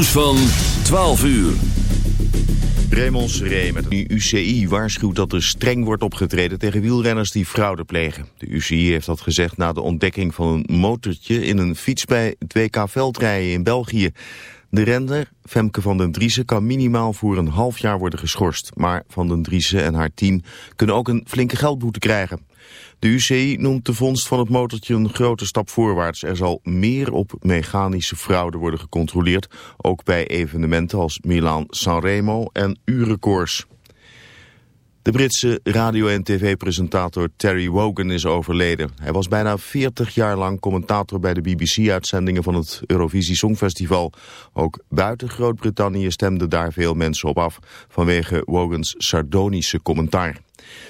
nieuws van 12 uur. Raymond Seré met een UCI waarschuwt dat er streng wordt opgetreden tegen wielrenners die fraude plegen. De UCI heeft dat gezegd na de ontdekking van een motortje in een fiets bij het WK Veldrijden in België. De renner, Femke van den Driessen, kan minimaal voor een half jaar worden geschorst. Maar Van den Driessen en haar team kunnen ook een flinke geldboete krijgen. De UCI noemt de vondst van het motortje een grote stap voorwaarts. Er zal meer op mechanische fraude worden gecontroleerd, ook bij evenementen als Milaan Sanremo en Urenkoers. De Britse radio- en tv-presentator Terry Wogan is overleden. Hij was bijna 40 jaar lang commentator bij de BBC-uitzendingen van het Eurovisie Songfestival. Ook buiten Groot-Brittannië stemden daar veel mensen op af vanwege Wogans sardonische commentaar.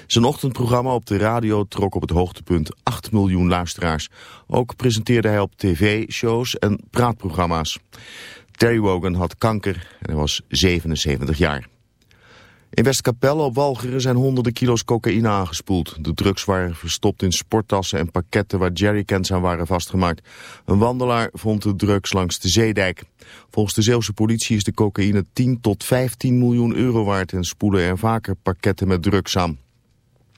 Zijn ochtendprogramma op de radio trok op het hoogtepunt 8 miljoen luisteraars. Ook presenteerde hij op tv-shows en praatprogramma's. Terry Wogan had kanker en hij was 77 jaar. In Westkapelle op Walcheren zijn honderden kilo's cocaïne aangespoeld. De drugs waren verstopt in sporttassen en pakketten waar jerrycans aan waren vastgemaakt. Een wandelaar vond de drugs langs de Zeedijk. Volgens de Zeeuwse politie is de cocaïne 10 tot 15 miljoen euro waard... en spoelen er vaker pakketten met drugs aan.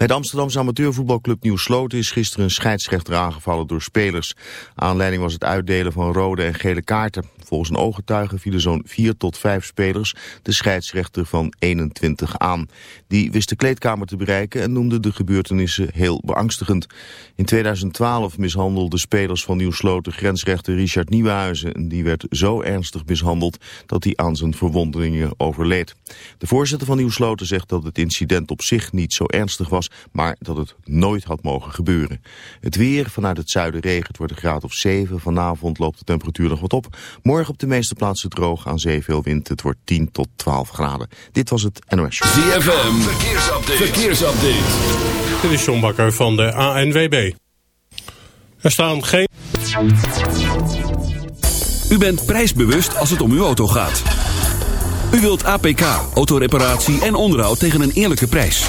Bij de Amsterdamse amateurvoetbalclub Nieuw Sloten is gisteren een scheidsrechter aangevallen door spelers. Aanleiding was het uitdelen van rode en gele kaarten. Volgens een ooggetuige vielen zo'n 4 tot 5 spelers de scheidsrechter van 21 aan. Die wist de kleedkamer te bereiken en noemde de gebeurtenissen heel beangstigend. In 2012 mishandelde spelers van Nieuw Sloten grensrechter Richard Nieuwenhuizen. Die werd zo ernstig mishandeld dat hij aan zijn verwondingen overleed. De voorzitter van Nieuw Sloten zegt dat het incident op zich niet zo ernstig was maar dat het nooit had mogen gebeuren. Het weer vanuit het zuiden regent wordt een graad of 7. Vanavond loopt de temperatuur nog wat op. Morgen op de meeste plaatsen droog, aan zee veel wind. Het wordt 10 tot 12 graden. Dit was het NOS Show. ZFM, verkeersupdate. verkeersupdate. Dit is John Bakker van de ANWB. Er staan geen... U bent prijsbewust als het om uw auto gaat. U wilt APK, autoreparatie en onderhoud tegen een eerlijke prijs.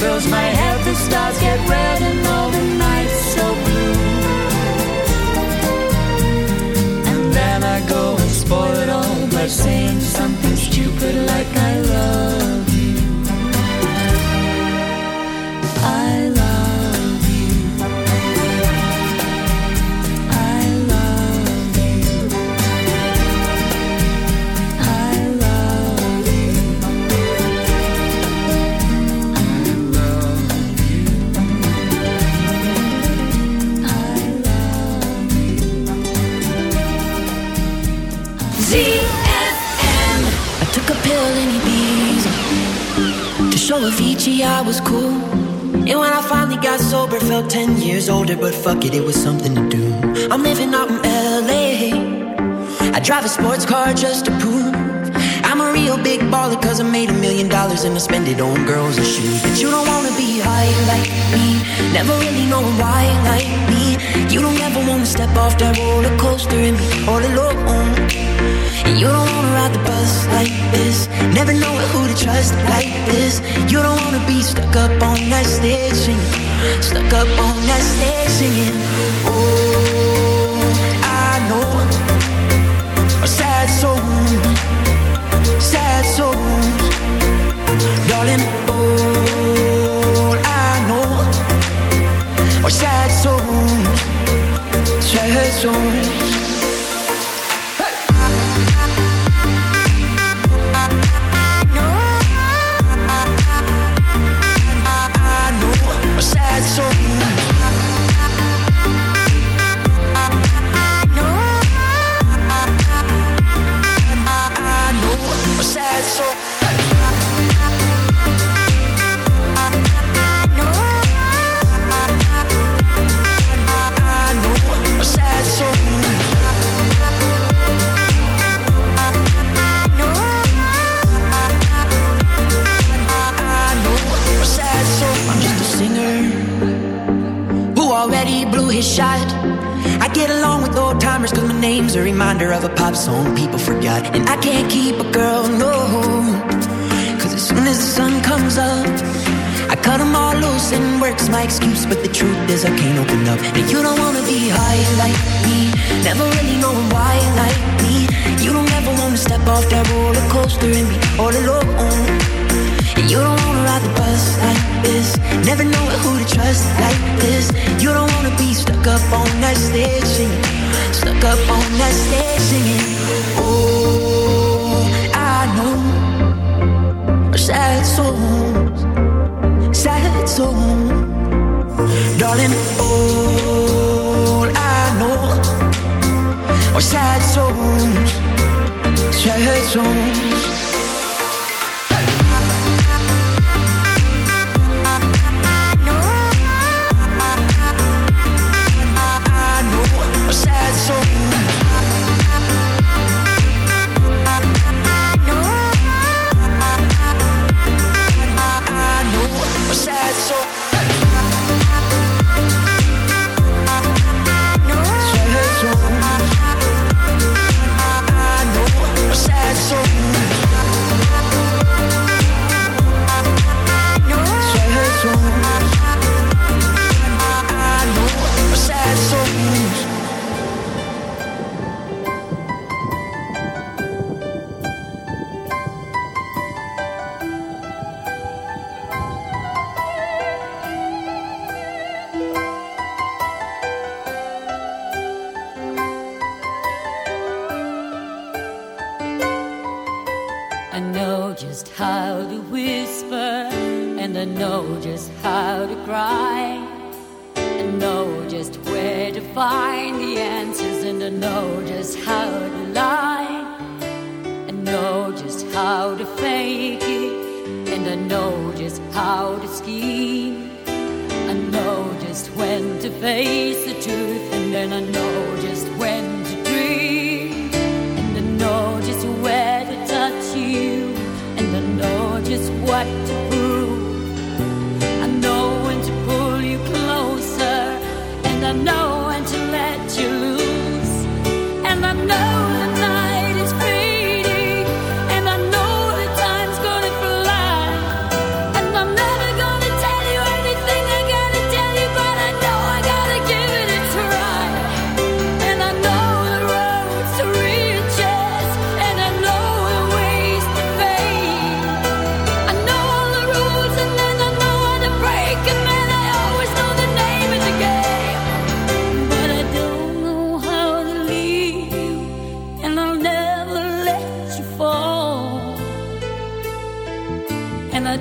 fills my fuck it, it was something to do. I'm living out in LA. I drive a sports car just to prove I'm a real big baller, cause I made a million dollars and I spend it on girls and shoes. But you don't wanna be high like me, never really knowing why like me. You don't ever wanna step off that roller coaster and be all alone. And you don't wanna ride the bus like this. Never know who to trust like this. You don't wanna be stuck up on that stage singing. Stuck up on that stage singing. Oh, I know a sad soul, sad souls, darling. All I know are sad souls, sad souls.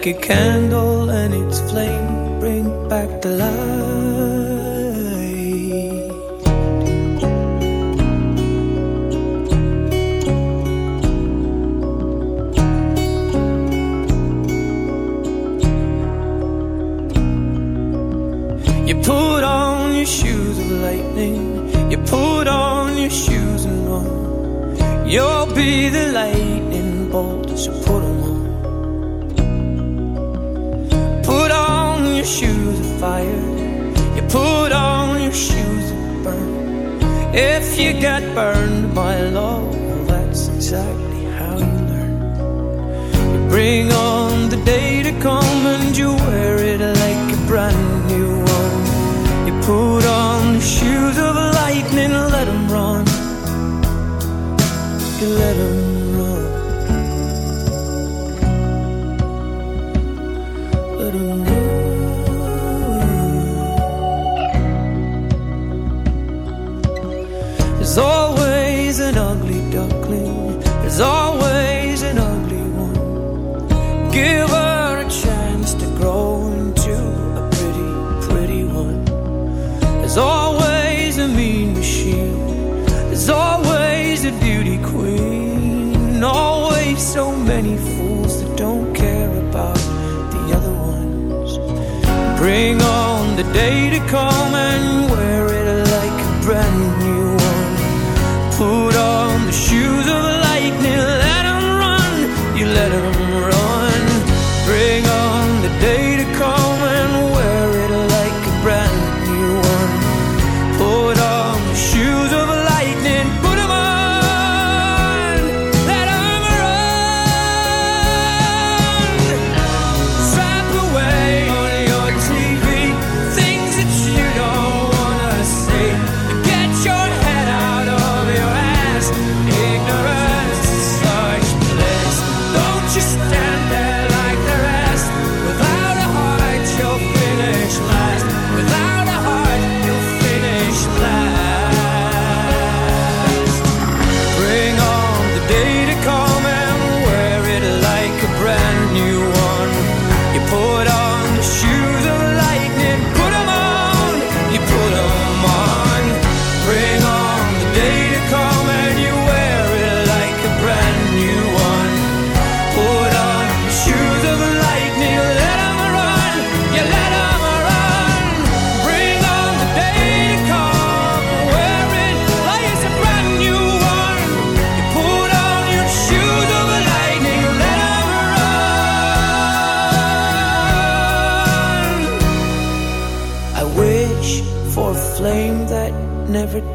like it can let him day to come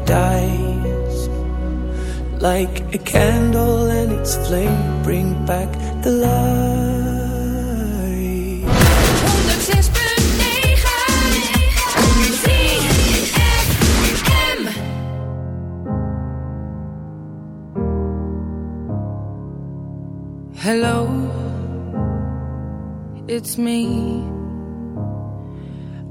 dies. Like a candle and its flame bring back the light. 106.9 Hello, it's me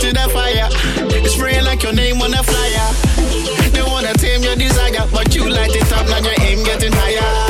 to the fire. It's spraying like your name on a flyer. They wanna tame your desire, but you light it up, now your aim getting higher.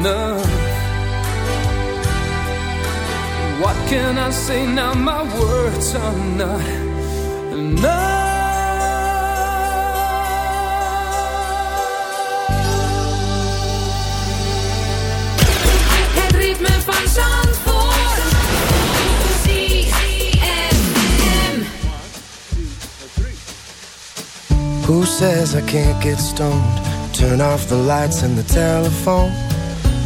enough? What can I say now? My words are not Het ritme van Zandvoort. ZFM. Who says I can't get stoned? Turn off the lights and the telephone.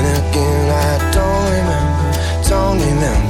Again, I don't remember, don't remember.